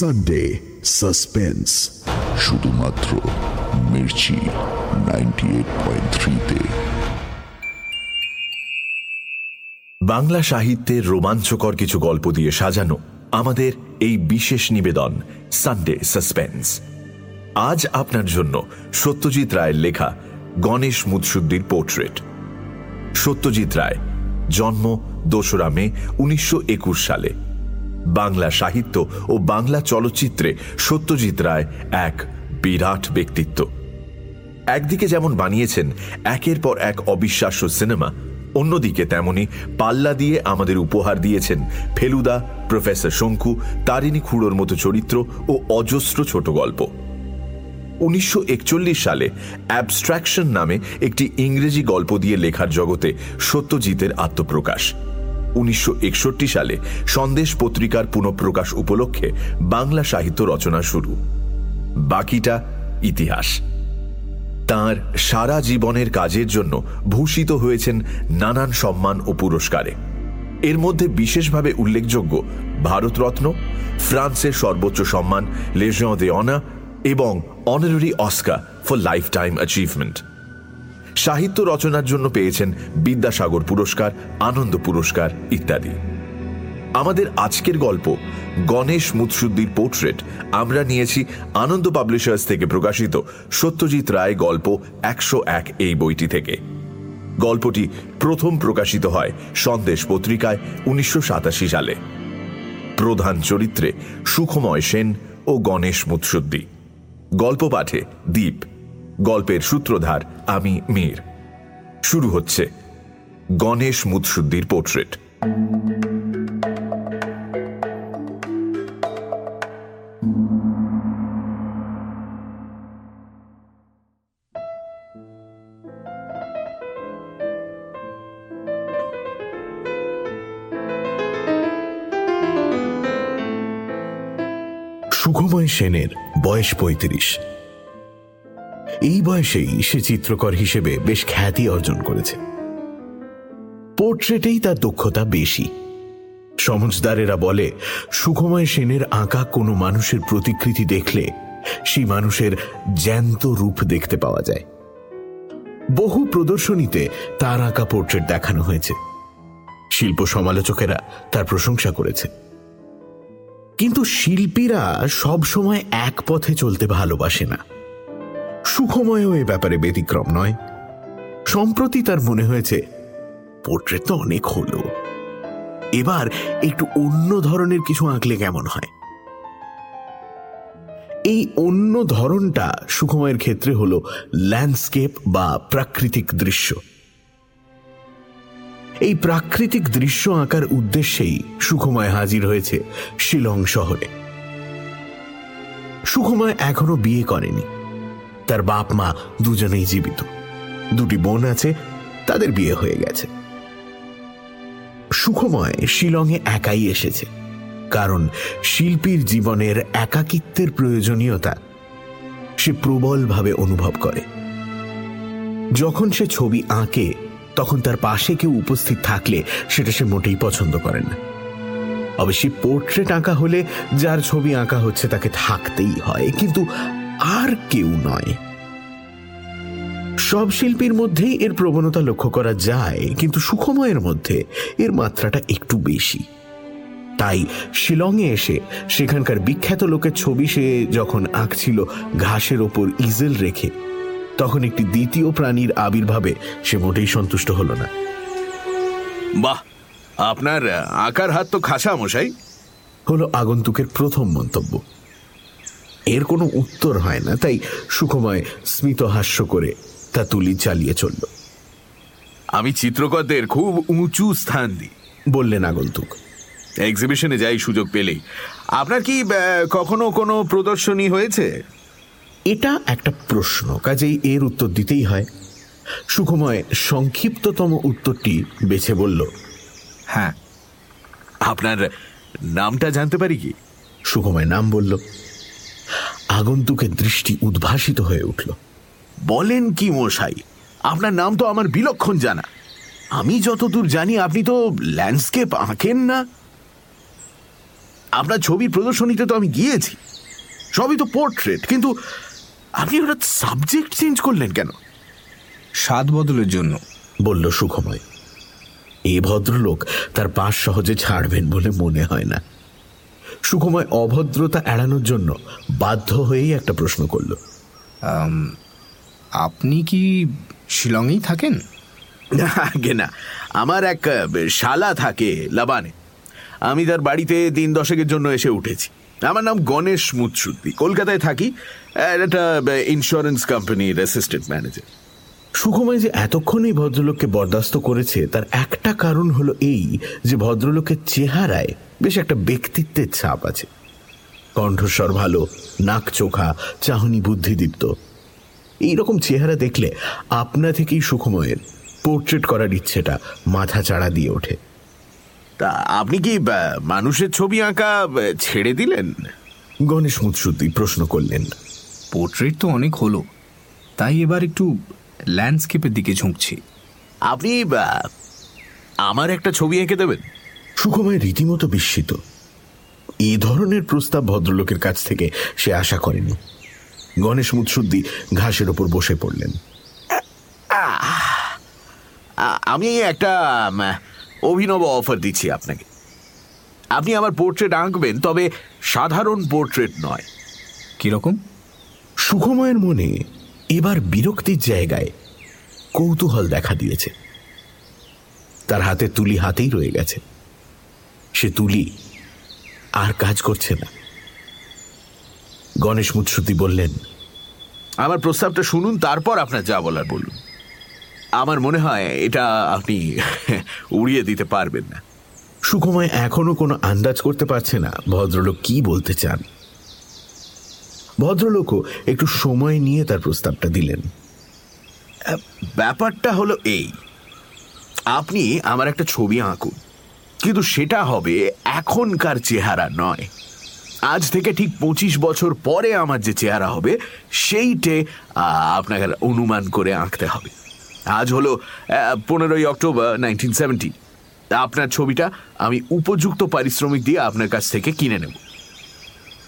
Sunday suspense শুধুমাত্র Mirchi ninety eight point থ্রিতে বাংলা সাহিত্যের রোমাঞ্চকর কিছু গল্প দিয়ে সাজানো আমাদের এই বিশেষ নিবেদন সানডে সাসপেন্স আজ আপনার জন্য সত্যজিৎ রায়ের লেখা গণেশ মুৎসুদ্দির পোর্ট্রেট। সত্যজিৎ রায় জন্ম দোসরা মে উনিশশো একুশ সালে। বাংলা সাহিত্য ও বাংলা চলচ্চিত্রে সত্যজিৎ রায় এক বিরাট ব্যক্তিত্ব। একদিকে যেমন বানিয়েছেন একের পর এক অবিশ্বাস্য সিনেমা, অন্যদিকে তেমনি পাল্লা দিয়ে আমাদের উপহার দিয়েছেন ফেলুদা, প্রফেসর শঙ্কু, তারিণী খুঁড়োর মতো চরিত্র ও অজস্র ছোট গল্প। উনিশশো একচল্লিশ সালে অ্যাবস্ট্রাকশন নামে একটি ইংরেজি গল্প দিয়ে লেখার জগতে সত্যজিতের আত্মপ্রকাশ। উনিশশো একষট্টি সালে সন্দেশ পত্রিকার পুনঃপ্রকাশ উপলক্ষে বাংলা সাহিত্য রচনা শুরু। বাকিটা ইতিহাস। তার সারা জীবনের কাজের জন্য ভূষিত হয়েছেন নানান সম্মান ও পুরস্কারে। এর মধ্যে বিশেষভাবে উল্লেখযোগ্য ভারতরত্ন, ফ্রান্সের সর্বোচ্চ সম্মান লেজিয়ন দে অনা এবং honorary Oscar for lifetime achievement সাহিত্য রচনার জন্য পেয়েছেন বিদ্যাসাগর পুরস্কার, আনন্দ পুরস্কার ইত্যাদি। আমাদের আজকের গল্প, গণেশ মুৎসুদ্দির পোর্ট্রেট, আমরা নিয়েছি আনন্দ পাবলিশার্স থেকে প্রকাশিত সত্যজিৎ রায় গল্প একশো এক এই বইটি থেকে। গল্পটি প্রথম প্রকাশিত হয় সন্দেশ পত্রিকায় উনিশশো সাতাশি সালে। প্রধান চরিত্রে সুখময় সেন ও গণেশ মুৎসুদ্দি। গল্প পাঠে দ্বীপ গল্পের সূত্রধার আমি মীর। শুরু হচ্ছে গণেশ মুৎসুদ্দির পোর্ট্রেট। সুখময় সেনের বয়স পঁয়ত্রিশ। এই বয়সেই সে চিত্রকর হিসেবে বেশ খ্যাতি অর্জন করেছে। পোর্ট্রেটেই তার দক্ষতা বেশি। সমজদারেরা বলে, সুখময় সেনের আঁকা কোনো মানুষের প্রতিকৃতি দেখলে সেই মানুষের জ্যান্ত রূপ দেখতে পাওয়া যায়। বহু প্রদর্শনীতে তার আঁকা পোর্ট্রেট দেখানো হয়েছে। শিল্প সমালোচকেরা তার প্রশংসা করেছে। কিন্তু শিল্পীরা সব সময় এক পথে চলতে ভালোবাসে না। সুখময়ও এ ব্যাপারে ব্যতিক্রম নয়। সম্প্রতি তার মনে হয়েছে, পোর্ট্রেট তো অনেক হলো। এবার একটু অন্য ধরনের কিছু আঁকলে কেমন হয়? এই অন্য ধরনটা সুখময়ের ক্ষেত্রে হল ল্যান্ডস্কেপ বা প্রাকৃতিক দৃশ্য। এই প্রাকৃতিক দৃশ্য আঁকার উদ্দেশ্যেই সুখময় হাজির হয়েছে শিলং শহরে। সুখময় এখনও বিয়ে করেনি। তার বাপ মা দুজনেই জীবিত। দুটি বোন আছে, তাদের বিয়ে হয়ে গেছে। সুখময় শিলংয়ে একাই এসেছে, কারণ শিল্পীর জীবনের একাকিত্বের প্রয়োজনীয়তা সে প্রবলভাবে অনুভব করে। যখন সে ছবি আঁকে, তখন তার পাশে কেউ উপস্থিত থাকলে সেটা সে মোটেই পছন্দ করে না। অবশ্যই পোর্ট্রেট আঁকা হলে যার ছবি আঁকা হচ্ছে তাকে থাকতেই হয়, কিন্তু আর কেউ নয়। সব শিল্পীর মধ্যেই এর প্রবণতা লক্ষ্য করা যায় কিন্তু সুখময়ের মধ্যে এর মাত্রাটা একটু বেশি। তাই শিলংয়ে এসে সেখানকার বিখ্যাত লোকের ছবি সে যখন আঁকছিল ঘাসের ওপর ইজেল রেখে তখন একটি দ্বিতীয় প্রাণীর আবির্ভাবে সে মোটেই সন্তুষ্ট হল না। বাহ আপনার আকার হাত তো খাসা মশাই। হলো আগন্তুকের প্রথম মন্তব্য। এর কোনো উত্তর হয় না। তাই সুখময় স্মিত হাস্য করে তা তুলি চালিয়ে চলল। আমি চিত্রকরদের খুব উঁচু স্থান দিই বললেন আগন্তুক। এক্সিবিশনে যাই সুযোগ পেলেই। আপনার কি কখনো কোনো প্রদর্শনী হয়েছে? এটা একটা প্রশ্ন কাজেই এর উত্তর দিতেই হয়। সুখময় সংক্ষিপ্ততম উত্তরটি বেছে বলল হ্যাঁ। আপনার নামটা জানতে পারি কি? সুখময় নাম বলল আগন্তুকের দৃষ্টি উদ্ভাসিত হয়ে উঠল। বলেন কি মশাই আপনার নাম তো আমার বিলক্ষণ জানা। আমি যতদূর জানি আপনি তো ল্যান্ডস্কেপ আঁকেন না। আপনার ছবি প্রদর্শনীতে তো আমি গিয়েছি। সবই তো পোর্ট্রেট কিন্তু আপনি হঠাৎ সাবজেক্ট চেঞ্জ করলেন কেন? স্বাদ বদলের জন্য। বলল সুখময়। এ ভদ্রলোক তার পাশ সহজে ছাড়বেন বলে মনে হয় না। সুখময় অভদ্রতা এড়ানোর জন্য বাধ্য হয়েই একটা প্রশ্ন করল। আপনি কি শিলংয়েই থাকেন? আগে না আমার এক শালা থাকে লাবানে। আমি তার বাড়িতে দিন দশেকের জন্য এসে উঠেছি। আমার নাম গণেশ মুৎসুদ্দি। কলকাতায় থাকি একটা ইন্স্যুরেন্স কোম্পানির অ্যাসিস্ট্যান্ট ম্যানেজার সুখময় যে এতক্ষণ এই ভদ্রলোককে বরদাস্ত করেছে, তার একটা কারণ হলো এই যে ভদ্রলোকের চেহারায় বেশ একটা ব্যক্তিত্বের ছাপ আছে। কণ্ঠস্বর ভালো, নাক চোখা, চাহনি বুদ্ধিদীপ্ত। এইরকম চেহারা দেখলে আপনা থেকেই সুখময়ের পোর্ট্রেট করার ইচ্ছেটা মাথা চাড়া দিয়ে ওঠে। তা আপনি কি মানুষের ছবি আঁকা ছেড়ে দিলেন? গণেশ মুৎসুদ্দি প্রশ্ন করলেন। পোর্ট্রেট তো অনেক হলো। তাই এবার একটু ল্যান্ডস্কেপের দিকে ঝুঁকছি। আপনি আমার একটা ছবি এঁকে দেবেন? সুখময় রীতিমতো বিস্মিত। এই ধরনের প্রস্তাব ভদ্রলোকের কাছ থেকে সে আশা করেনি। গণেশ মুৎসুদ্দি ঘাসের ওপর বসে পড়লেন। আ- আমি একটা অভিনব অফার দিচ্ছি আপনাকে। আপনি আমার পোর্ট্রেট আঁকবেন তবে সাধারণ পোর্ট্রেট নয়। কীরকম? সুখময়ের মনে এবার বিরক্তির জায়গায় কৌতূহল দেখা দিয়েছে। তার হাতে তুলি হাতেই রয়ে গেছে। সে তুলি আর কাজ করছে না। গণেশ মুৎসুদ্দি বললেন আমার প্রস্তাবটা শুনুন তারপর আপনার যা বলার বলুন। আমার মনে হয় এটা আপনি উড়িয়ে দিতে পারবেন না। সুখময় এখনও কোনো আন্দাজ করতে পারছে না ভদ্রলোক কি বলতে চান। ভদ্রলোকও একটু সময় নিয়ে তার প্রস্তাবটা দিলেন। ব্যাপারটা হলো এই। আপনি আমার একটা ছবি আঁকুন। কিন্তু সেটা হবে এখনকার চেহারা নয়। আজ থেকে ঠিক পঁচিশ বছর পরে আমার যে চেহারা হবে, সেইটে আপনাকে অনুমান করে আঁকতে হবে। আজ হলো পনেরোই অক্টোবর নাইনটিন আপনার ছবিটা আমি উপযুক্ত পারিশ্রমিক দিয়ে আপনার কাছ থেকে কিনে নেব।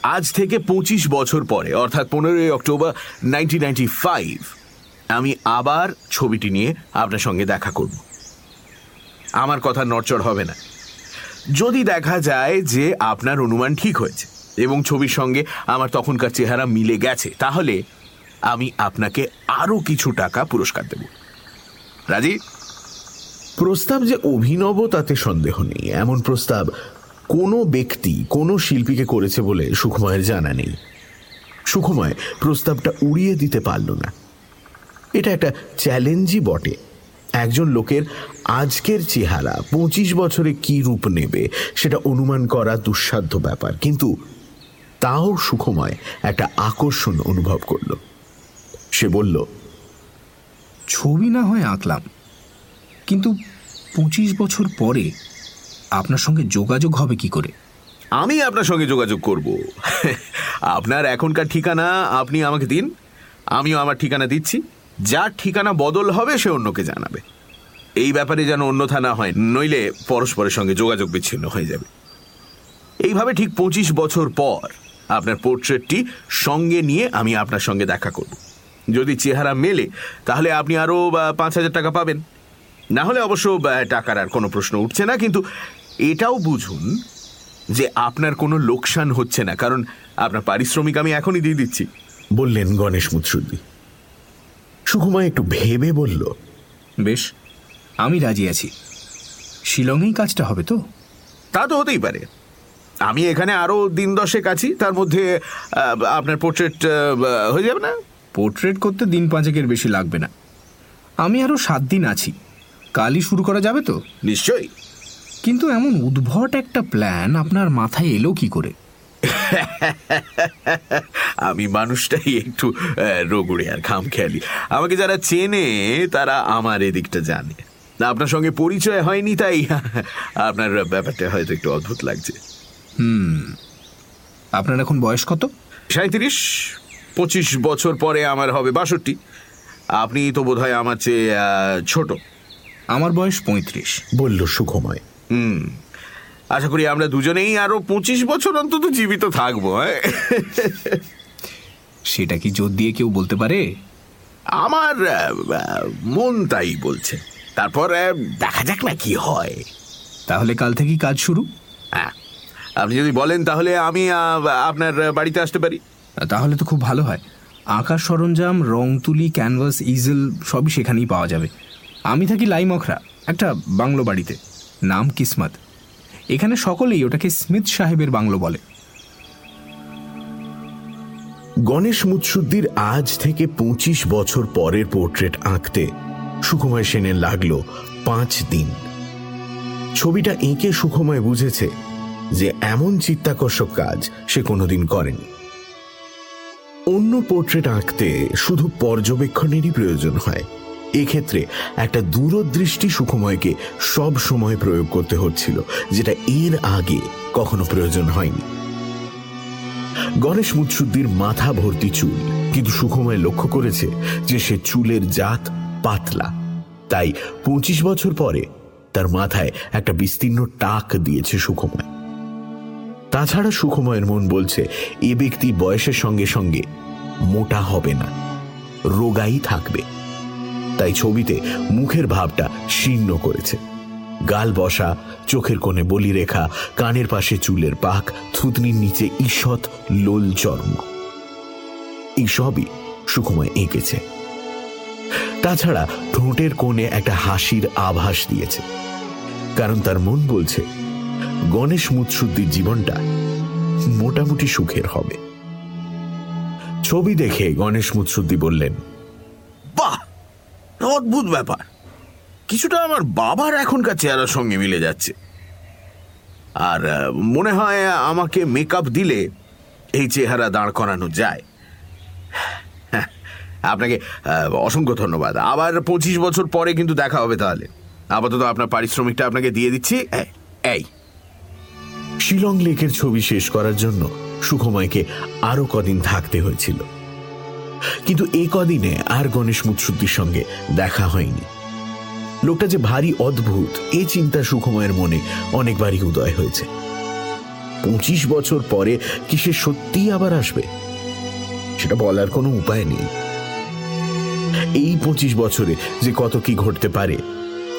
আজ থেকে পঁচিশ বছর পরে, অর্থাৎ পনেরোই অক্টোবর নাইনটিন আমি আবার ছবিটি নিয়ে আপনার সঙ্গে দেখা করব। আমার কথা নড়চড় হবে না। যদি দেখা যায় যে আপনার অনুমান ঠিক হয়েছে এবং ছবির সঙ্গে আমার তখনকার চেহারা মিলে গেছে, তাহলে আমি আপনাকে আরও কিছু টাকা পুরস্কার দেব। রাজি? প্রস্তাব যে অভিনব, তাতে সন্দেহ নেই। এমন প্রস্তাব কোনো ব্যক্তি কোনো শিল্পীকে করেছে বলে সুখময়ের জানা নেই। সুখময় প্রস্তাবটা উড়িয়ে দিতে পারল না। এটা একটা চ্যালেঞ্জই বটে। একজন লোকের আজকের চেহারা পঁচিশ বছরে কি রূপ নেবে সেটা অনুমান করা দুঃসাধ্য ব্যাপার। কিন্তু তাও সুখময় একটা আকর্ষণ অনুভব করল। সে বলল, ছবি না হয় আঁকলাম। কিন্তু পঁচিশ বছর পরে আপনার সঙ্গে যোগাযোগ হবে কি করে? আমি আপনার সঙ্গে যোগাযোগ করব। আপনার এখনকার ঠিকানা আপনি আমাকে দিন, আমিও আমার ঠিকানা দিচ্ছি। যার ঠিকানা বদল হবে সে অন্যকে জানাবে। এই ব্যাপারে যেন অন্যথা না হয়, নইলে পরস্পরের সঙ্গে যোগাযোগ বিচ্ছিন্ন হয়ে যাবে। এইভাবে ঠিক পঁচিশ বছর পর আপনার পোর্ট্রেটটি সঙ্গে নিয়ে আমি আপনার সঙ্গে দেখা করব। যদি চেহারা মেলে, তাহলে আপনি আরও পাঁচ হাজার টাকা পাবেন। না হলে অবশ্য টাকার আর কোনো প্রশ্ন উঠছে না, কিন্তু এটাও বুঝুন যে আপনার কোনো লোকসান হচ্ছে না কারণ আপনার পারিশ্রমিক আমি এখনই দিয়ে দিচ্ছি। বললেন গণেশ মুৎসুদ্দি। সুকুমার একটু ভেবে বলল বেশ আমি রাজি আছি। শিলংয়েই কাজটা হবে তো? তা তো হতেই পারে। আমি এখানে আরও দিন দশেক আছি তার মধ্যে আপনার পোর্ট্রেট হয়ে যাবে না? পোর্ট্রেট করতে দিন পাঁচেকের বেশি লাগবে না। আমি আরও সাত দিন আছি। কালই শুরু করা যাবে তো? নিশ্চয়ই। কিন্তু এমন উদ্ভট একটা প্ল্যান আপনার মাথায় এলো কি করে? আমি মানুষটাই একটু রোগড়ে আর খাম খেয়ালি আমাকে যারা চেনে তারা আমার এদিকটা জানে। না আপনার সঙ্গে পরিচয় হয়নি তাই আপনার ব্যাপারটা হয়তো একটু অদ্ভুত লাগছে। হুম। আপনার এখন বয়স কত? সাঁত্রিশ পঁচিশ বছর পরে আমার হবে বাষট্টি। আপনি তো বোধহয় আমার চেয়ে ছোট। আমার বয়স পঁয়ত্রিশ। বলল সুখময়। আশা করি আমরা দুজনেই আরও পঁচিশ বছর অন্তত জীবিত থাকব হ্যাঁ? সেটা কি জোর দিয়ে কেউ বলতে পারে? আমার মন তাই বলছে। তারপর দেখা যাক না কি হয়। তাহলে কাল থেকেই কাজ শুরু? হ্যাঁ। আপনি যদি বলেন তাহলে আমি আপনার বাড়িতে আসতে পারি। তাহলে তো খুব ভালো হয়। আঁকার সরঞ্জাম রং তুলি ক্যানভাস ইজেল সবই সেখানেই পাওয়া যাবে। আমি থাকি লাইমখরা একটা বাংলো বাড়িতে। নাম কিসমত। এখানে সকলেই ওটাকে স্মিথ সাহেবের বাংলো বলে। গণেশ মুৎসুদ্দির আজ থেকে পঁচিশ বছর পরের পোর্ট্রেট আঁকতে সুখময় সেনের লাগল পাঁচ দিন। ছবিটা এঁকে সুখময় বুঝেছে যে এমন চিত্তাকর্ষক কাজ সে কোনোদিন করেনি। অন্য পোর্ট্রেট আঁকতে শুধু পর্যবেক্ষণেরই প্রয়োজন হয় এক্ষেত্রে একটা দূরদৃষ্টি সুখময়কে সব সময় প্রয়োগ করতে হচ্ছিল, যেটা এর আগে কখনো প্রয়োজন হয়নি। গণেশ মুৎসুদ্দির মাথা ভর্তি চুল, কিন্তু সুখময় লক্ষ্য করেছে যে সে চুলের জাত পাতলা। তাই পঁচিশ বছর পরে তার মাথায় একটা বিস্তীর্ণ টাক দিয়েছে সুখময়। তাছাড়া সুখময়ের মন বলছে, এ ব্যক্তি বয়সের সঙ্গে সঙ্গে মোটা হবে না, রোগাই থাকবে। তাই ছবিতে মুখের ভাবটা শীর্ণ করেছে। গাল বসা, চোখের কোণে বলি রেখা, কানের পাশে চুলের পাক, থুতনির নিচে ঈষৎ লোল চর্ম। এই সবই সুকুময় এঁকেছে। তাছাড়া ঠোঁটের কোণে একটা হাসির আভাস দিয়েছে। কারণ তার মন বলছে, গণেশ মুৎসুদ্দির জীবনটা মোটামুটি সুখের হবে। ছবি দেখে গণেশ মুৎসুদ্দি বললেন অদ্ভুত ব্যাপার। কিছুটা আমার বাবার এখনকার চেহারার সঙ্গে মিলে যাচ্ছে। আর মনে হয় আমাকে মেকআপ দিলে এই চেহারা দাঁড় করানো যায়। আপনাকে অসংখ্য ধন্যবাদ। আবার পঁচিশ বছর পরে কিন্তু দেখা হবে তাহলে। আপাতত আপনার পারিশ্রমিকটা আপনাকে দিয়ে দিচ্ছি। এই, শিলং লেকের ছবি শেষ করার জন্য সুখময়কে আরও কদিন থাকতে হয়েছিল। কিন্তু এই কদিনে আর গণেশ মুৎসুদ্দির সঙ্গে দেখা হয়নি। লোকটা যে ভারী অদ্ভুত এই চিন্তা সুখময়ের মনে অনেকবারই উদয় হয়েছে। পঁচিশ বছর পরে কি সে সত্যিই আবার আসবে? সেটা বলার কোনো উপায় নেই। এই পঁচিশ বছরে যে কত কি ঘটতে পারে,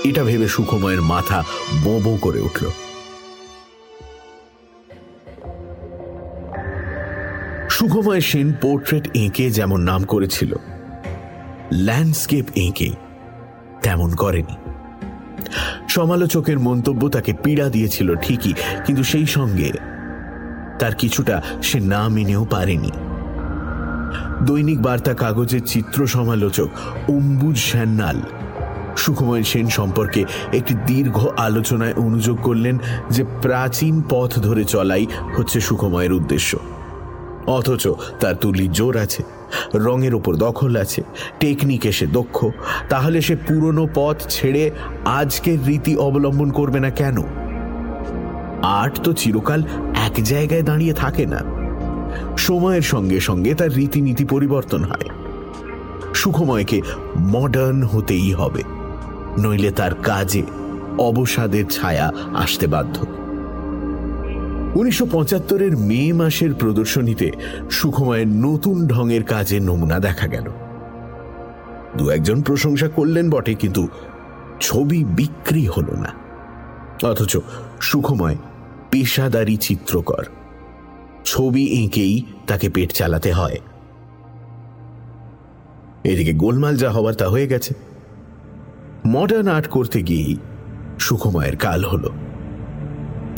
এটা ভেবে সুখময়ের মাথা বো বো করে উঠল। সুখময় সেন পোর্ট্রেট এঁকে যেমন নাম করেছিল, ল্যান্ডস্কেপ এঁকে তেমন করেনি। সমালোচকের মন্তব্য তাকে পীড়া দিয়েছিল ঠিকই, কিন্তু সেই সঙ্গে তার কিছুটা সে না মেনেও পারেনি। দৈনিক বার্তা কাগজের চিত্র সমালোচক অম্বুজ সান্যাল সুখময় সেন সম্পর্কে একটি দীর্ঘ আলোচনায় অনুযোগ করলেন যে প্রাচীন পথ ধরে চলাই হচ্ছে সুখময়ের উদ্দেশ্য। অথচ তার তুলি জোর আছে, রঙের ওপর দখল আছে টেকনিকে সে দক্ষ, তাহলে সে পুরনো পথ ছেড়ে আজকের রীতি অবলম্বন করবে না কেন? আর্ট তো চিরকাল এক জায়গায় দাঁড়িয়ে থাকে না। সময়ের সঙ্গে সঙ্গে তার রীতিনীতি পরিবর্তন হয়। সুখময়কে মডার্ন হতেই হবে, নইলে তার কাজে অবসাদের ছায়া আসতে বাধ্য। উনিশশো পঁচাত্তরের মে মাসের প্রদর্শনীতে সুখময়ের নতুন ঢঙের কাজের নমুনা দেখা গেল। দু একজন প্রশংসা করলেন বটে, কিন্তু ছবি বিক্রি হলো না। অথচ সুখময় পেশাদারি চিত্রকর। ছবি এঁকেই তাকে পেট চালাতে হয়। এদিকে গোলমাল যা হবার তা হয়ে গেছে। মডার্ন আর্ট করতে গিয়েই সুখময়ের কাল হলো।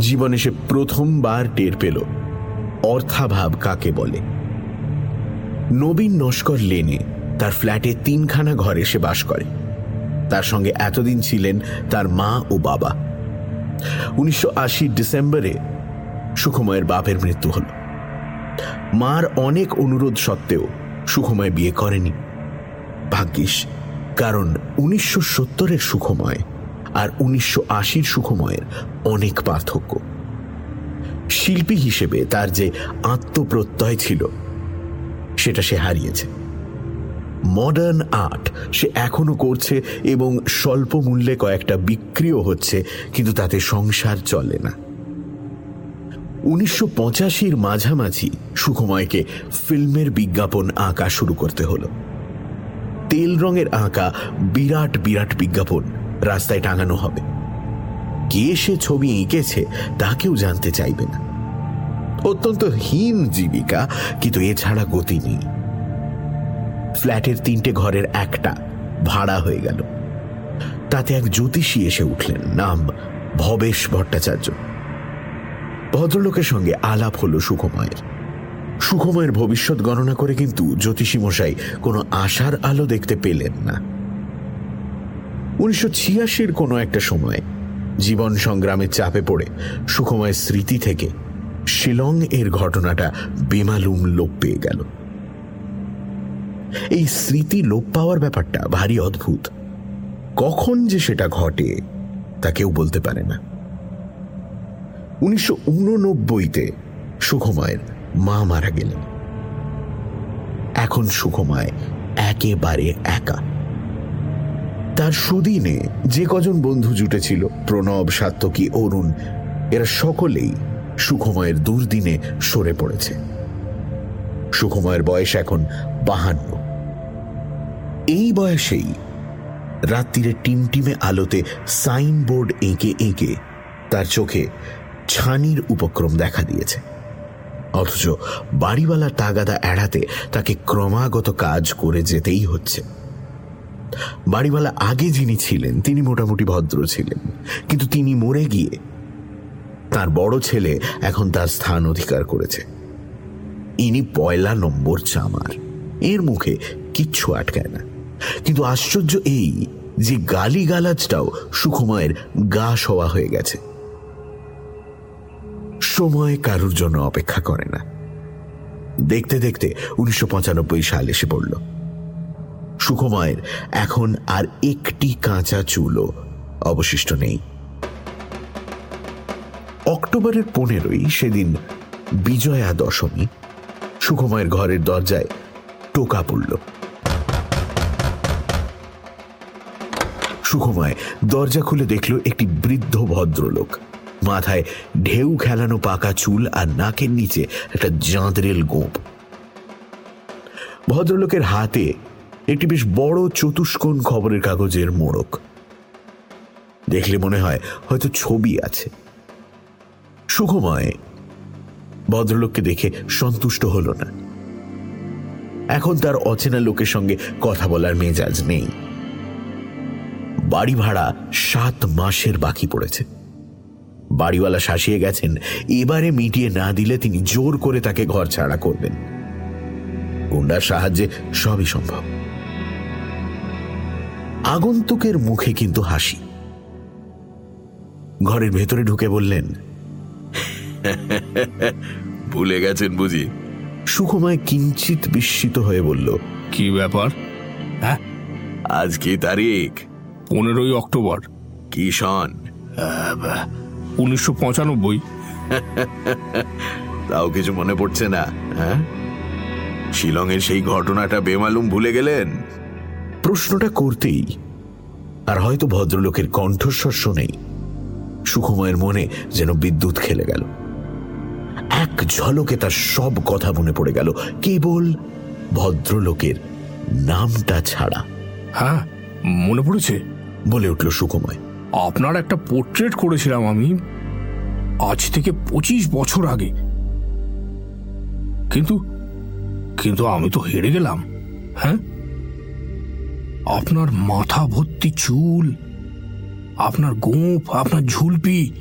জীবনে সে প্রথমবার টের পেল। অর্থাভাব কাকে বলে? নবীন নস্কর লেনে তার ফ্ল্যাটে তিনখানা ঘরে সে বাস করে। তার সঙ্গে এতদিন ছিলেন তার মা ও বাবা। উনিশশো ডিসেম্বরে সুখময়ের বাপের মৃত্যু হল। মার অনেক অনুরোধ সত্ত্বেও সুখময় বিয়ে করেনি। ভাগ্যিস, কারণ উনিশশো সত্তরের সুখময় আর উনিশশো আশির সুখময়ের অনেক পার্থক্য। শিল্পী হিসেবে তার যে আত্মপ্রত্যয় ছিল, সেটা সে হারিয়েছে। মডার্ন আর্ট সে এখনও করছে এবং স্বল্প মূল্যে কয়েকটা বিক্রিও হচ্ছে, কিন্তু তাতে সংসার চলে না। উনিশশো পঁচাশির মাঝামাঝি সুখময়কে ফিল্মের বিজ্ঞাপন আঁকা শুরু করতে হলো। তেল রঙের আঁকা বিরাট বিরাট বিজ্ঞাপন রাস্তায় টাঙানো হবে। কে সে ছবি এঁকেছে, তা কেউ জানতে চাইবে না। অত্যন্ত হীন জীবিকা, কিন্তু এছাড়া গতি নেই। ফ্ল্যাটের তিনটে ঘরের একটা ভাড়া হয়ে গেল। তাতে এক জ্যোতিষী এসে উঠলেন, নাম ভবেশ ভট্টাচার্য। ভদ্রলোকের সঙ্গে আলাপ হলো সুখময়ের। সুখময়ের ভবিষ্যৎ গণনা করে কিন্তু জ্যোতিষী মশাই কোনো আশার আলো দেখতে পেলেন না। উনিশশো ছিয়াশির কোনো একটা সময় জীবন সংগ্রামের চাপে পড়ে সুখময় স্মৃতি থেকে শিলং এর ঘটনাটা বেমালুম লোপ পেয়ে গেল। এই স্মৃতি লোপ পাওয়ার ব্যাপারটা ভারী অদ্ভুত। কখন যে সেটা ঘটে তা কেউ বলতে পারে না। উনিশশো উননব্বইতে সুখময়ের মা মারা গেলেন। এখন সুখময় একেবারে একা। তার সুদিনে যে কজন বন্ধু জুটেছিল, প্রণব, সাত্তকী, অরুণ, এরা সকলেই সুখময়ের দুর্দিনে সরে পড়েছে। সুখময়ের বয়স এখন বাহান্ন। এই বয়সেই রাত্রিরে টিমটিমে আলোতে সাইনবোর্ড এঁকে এঁকে তার চোখে ছানির উপক্রম দেখা দিয়েছে। অথচ বাড়িওয়ালা তাগাদা এড়াতে তাকে ক্রমাগত কাজ করে যেতেই হচ্ছে। বাড়িওয়ালা আগে যিনি ছিলেন, তিনি মোটামুটি ভদ্র ছিলেন। কিন্তু তিনি মরে গিয়ে তার বড় ছেলে এখন তার স্থান অধিকার করেছে। ইনি পয়লা নম্বর চামার। এর মুখে কিচ্ছু আটকায় না। কিন্তু আশ্চর্য এই যে গালি গালাজটাও সুখময়ের গা শোয়া হয়ে গেছে। সময় কারুর জন্য অপেক্ষা করে না। দেখতে দেখতে উনিশশো পঁচানব্বই সাল এসে পড়ল। সুখময়ের। এখন আর একটি কাঁচা চুলও অবশিষ্ট নেই। অক্টোবরের পনেরোই সেদিন বিজয়া দশমী সুখময়ের ঘরের দরজায় টোকা পড়ল। সুখময় দরজা খুলে দেখল একটি বৃদ্ধ ভদ্রলোক। মাথায় ঢেউ খেলানো পাকা চুল আর নাকের নিচে একটা জাঁদরেল গোপ ভদ্রলোকের হাতে একটি বেশ বড় চতুষ্কোণ খবরের কাগজের মোড়ক। দেখলে মনে হয় হয়তো ছবি আছে। সুখময় ভদ্রলোককে দেখে সন্তুষ্ট হল না। এখন তার অচেনা লোকের সঙ্গে কথা বলার মেজাজ নেই। বাড়ি ভাড়া সাত মাসের বাকি পড়েছে। বাড়িওয়ালা শাসিয়ে গেছেন, এবারে মিটিয়ে না দিলে তিনি জোর করে তাকে ঘর ছাড়া করবেন। গুন্ডার সাহায্যে সবই সম্ভব। আগন্তুকের মুখে কিন্তু হাসি। ঘরের ভেতরে ঢুকে বললেন ভুলে গেছেন বুঝি। সুখময় কিঞ্চিত বিস্মিত হয়ে বলল কি ব্যাপার? হ্যাঁ? আজ কি তারিখ? পনেরোই অক্টোবর। কি সন উনিশশো পঁচানব্বই। তাও কিছু মনে পড়ছে না হ্যাঁ? শিলংয়ের সেই ঘটনাটা বেমালুম ভুলে গেলেন? প্রশ্নটা করতেই আর হয়তো ভদ্রলোকের কণ্ঠস্বর শুনেই সুখময়ের মনে যেন বিদ্যুৎ খেলে গেল। এক ঝলকে তার সব কথা মনে পড়ে গেল কেবল ভদ্রলোকের নামটা ছাড়া। হ্যাঁ মনে পড়েছে? বলে উঠল সুখময় আপনার একটা পোর্ট্রেট করেছিলাম আমি আজ থেকে পঁচিশ বছর আগে। কিন্তু কিন্তু আমি তো হেরে গেলাম হ্যাঁ? আপনার মাথা ভর্তি চুল আপনার গোঁফ আপনার ঝুলপি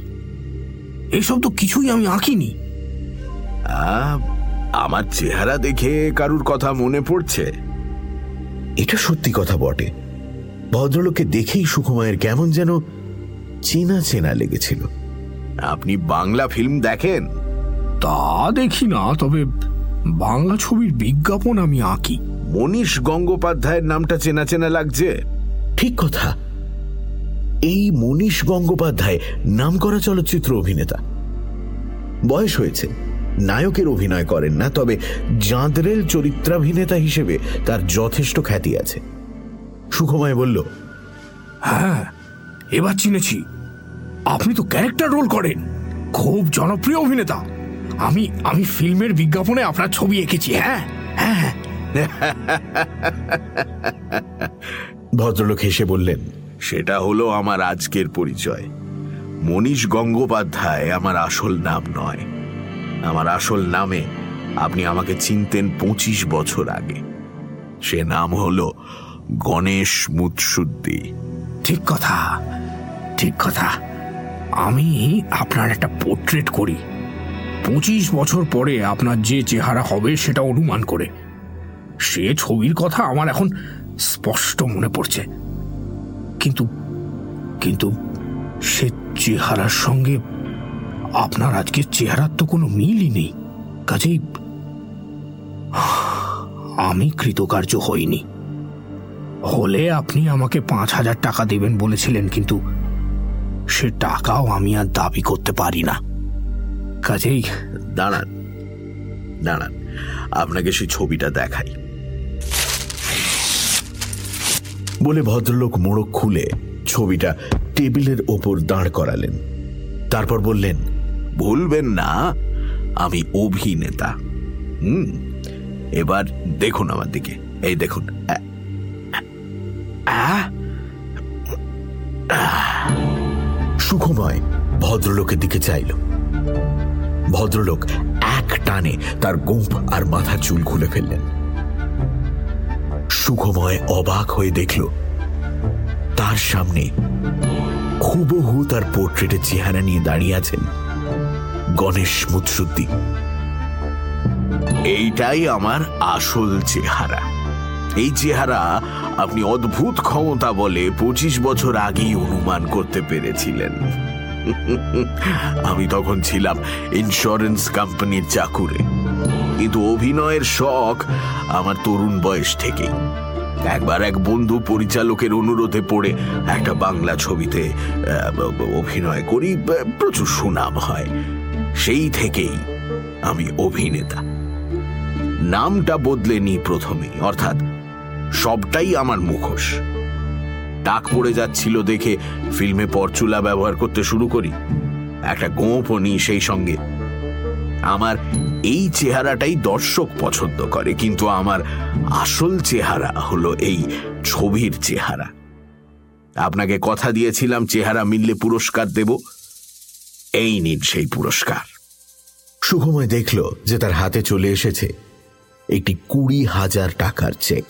এসব তো কিছুই আমি আঁকিনি। আমার চেহারা দেখে কারুর কথা মনে পড়ছে। এটা সত্যি কথা বটে। ভদ্রলোককে দেখেই সুখময়ের কেমন যেন চেনা চেনা লেগেছিল। আপনি বাংলা ফিল্ম দেখেন? তা দেখি না তবে বাংলা ছবির বিজ্ঞাপন আমি আঁকি। মনীষ গঙ্গোপাধ্যায়ের নামটা চেনা চেনা লাগছে? ঠিক কথা। এই মনীষ গঙ্গোপাধ্যায় নামকরা চলচ্চিত্র অভিনেতা। বয়স হয়েছে। নায়কের অভিনয় করেন না তবে জাঁদরেল চরিত্রাভিনেতা হিসেবে তার যথেষ্ট খ্যাতি আছে। সুখময় বলল হ্যাঁ এবার চিনেছি। আপনি তো ক্যারেক্টার রোল করেন। খুব জনপ্রিয় অভিনেতা। আমি আমি ফিল্মের বিজ্ঞাপনে আপনার ছবি এঁকেছি হ্যাঁ হ্যাঁ হ্যাঁ। ভদ্রলোক হেসে বললেন সেটা হলো আমার আজকের পরিচয়। মনীষ গঙ্গোপাধ্যায় আমার আসল নাম নয়। আমার আসল নামে আপনি আমাকে চিনতেন পঁচিশ বছর আগে। সে নাম হল গণেশ মুৎসুদ্দি। ঠিক কথা ঠিক কথা। আমি আপনার একটা পোর্ট্রেট করি। পঁচিশ বছর পরে আপনার যে চেহারা হবে সেটা অনুমান করে। সে ছবির কথা আমার এখন স্পষ্ট মনে পড়ছে। কিন্তু কিন্তু সে চেহারার সঙ্গে আপনার আজকের চেহারার তো কোনো মিলই নেই। কাজেই আমি কৃতকার্য হইনি। হলে আপনি আমাকে পাঁচ হাজার টাকা দেবেন বলেছিলেন, কিন্তু সে টাকাও আমি আর দাবি করতে পারি না। কাজেই দাঁড়ান দাঁড়ান, আপনাকে সেই ছবিটা দেখাই। বলে ভদ্রলোক মোড়ক খুলে ছবিটা টেবিলের ওপর দাঁড় করালেন। তারপর বললেন ভুলবেন না আমি অভিনেতা। হুম এবার দেখুন আমার দিকে। এই দেখুন। সুখময় ভদ্রলোকের দিকে চাইল। ভদ্রলোক এক টানে তার গোঁপ আর মাথার চুল খুলে ফেললেন। সুখময় অবাক হয়ে দেখল, তার সামনে হুবহু তার পোর্ট্রেটের চেহারা নিয়ে দাঁড়িয়ে আছেন গণেশ মুৎসুদ্দি। এইটাই আমার আসল চেহারা। এই চেহারা আপনি অদ্ভুত ক্ষমতা বলে পঁচিশ বছর আগেই অনুমান করতে পেরেছিলেন। আমি তখন ছিলাম ইন্স্যুরেন্স কোম্পানির চাকুরে। কিন্তু অভিনয়ের শখ আমার তরুণ বয়স থেকেই। একবার এক বন্ধু পরিচালকের অনুরোধে পড়ে একটা বাংলা ছবিতে অভিনয় করি প্রচুর সুনাম হয়। সেই থেকেই আমি অভিনেতা। নামটা বদলে নি প্রথমেই, অর্থাৎ সবটাই আমার মুখোশ। টাক পড়ে যাচ্ছিল দেখে ফিল্মে পরচুলা ব্যবহার করতে শুরু করি। একটা গোঁপও নিই সেই সঙ্গে। আমার এই চেহারাটাই দর্শক পছন্দ করে কিন্তু আমার আসল চেহারা হলো এই ছবির চেহারা। আপনাকে কথা দিয়েছিলাম চেহারা মিললে পুরস্কার দেব। এই নিন সেই পুরস্কার। সুখময় দেখল যে তার হাতে চলে এসেছে একটি কুড়ি হাজার টাকার চেক।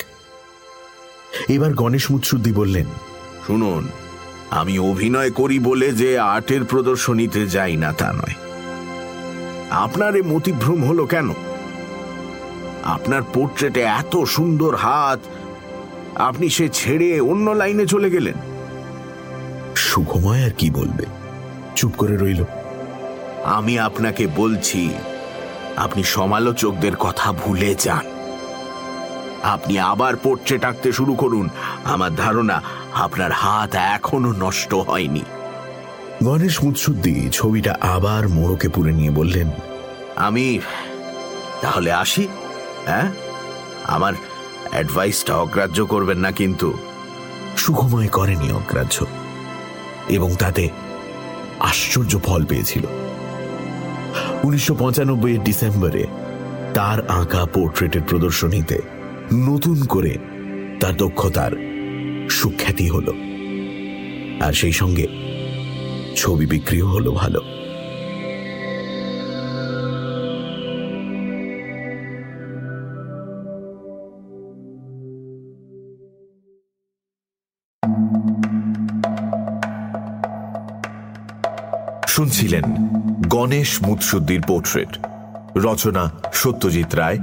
এবার গণেশ মুৎসুদ্দি বললেন শুনুন আমি অভিনয় করি বলে যে আর্টের প্রদর্শনীতে যাই না তা নয়। আপনার এ মতিভ্রম হলো কেন? আপনার পোর্ট্রেটে এত সুন্দর হাত আপনি সে ছেড়ে অন্য লাইনে চলে গেলেন। সুখময় আর কি বলবে? চুপ করে রইল। আমি আপনাকে বলছি আপনি সমালোচকদের কথা ভুলে যান। আপনি আবার পোর্ট্রেট আঁকতে শুরু করুন। আমার ধারণা আপনার হাত এখনও নষ্ট হয়নি। গণেশ মুৎসুদ্দি ছবিটা আবার মোড়কে পুরে নিয়ে বললেন আমি তাহলে আসি হ্যাঁ? আমার অ্যাডভাইসটা অগ্রাহ্য করবেন না কিন্তু। সুখময় করেনি অগ্রাহ্য এবং তাতে আশ্চর্য ফল পেয়েছিল। উনিশশো পঁচানব্বই ডিসেম্বরে তার আঁকা পোর্ট্রেটের প্রদর্শনীতে নতুন করে তার দক্ষতার সুখ্যাতি হল। আর সেই সঙ্গে ছবি বিক্রিও হলো ভালো। শুনছিলেন গণেশ মুৎসুদ্দির পোর্ট্রেট। রচনা সত্যজিৎ রায়।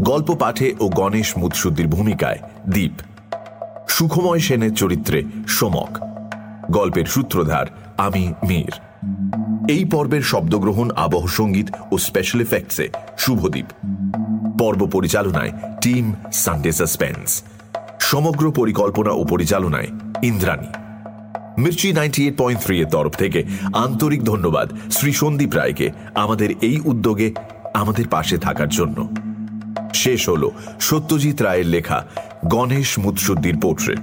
গল্প পাঠে ও গণেশ মুৎসুদ্দির ভূমিকায় দ্বীপ সুখময় সেনের চরিত্রে সমক। গল্পের সূত্রধার আমি মীর। এই পর্বের শব্দগ্রহণ, আবহ সংগীত ও স্পেশাল এফেক্টসে শুভদ্বীপ পর্ব পরিচালনায় টিম সানডে সাসপেন্স সমগ্র পরিকল্পনা ও পরিচালনায় Indrani. Mirchi ninety eight point three এর তরফ থেকে আন্তরিক ধন্যবাদ শ্রী সন্দীপ রায়কে আমাদের এই উদ্যোগে আমাদের পাশে থাকার জন্য। শেষ হল সত্যজিৎ রায়ের লেখা গণেশ মুৎসুদ্দির পোর্ট্রেট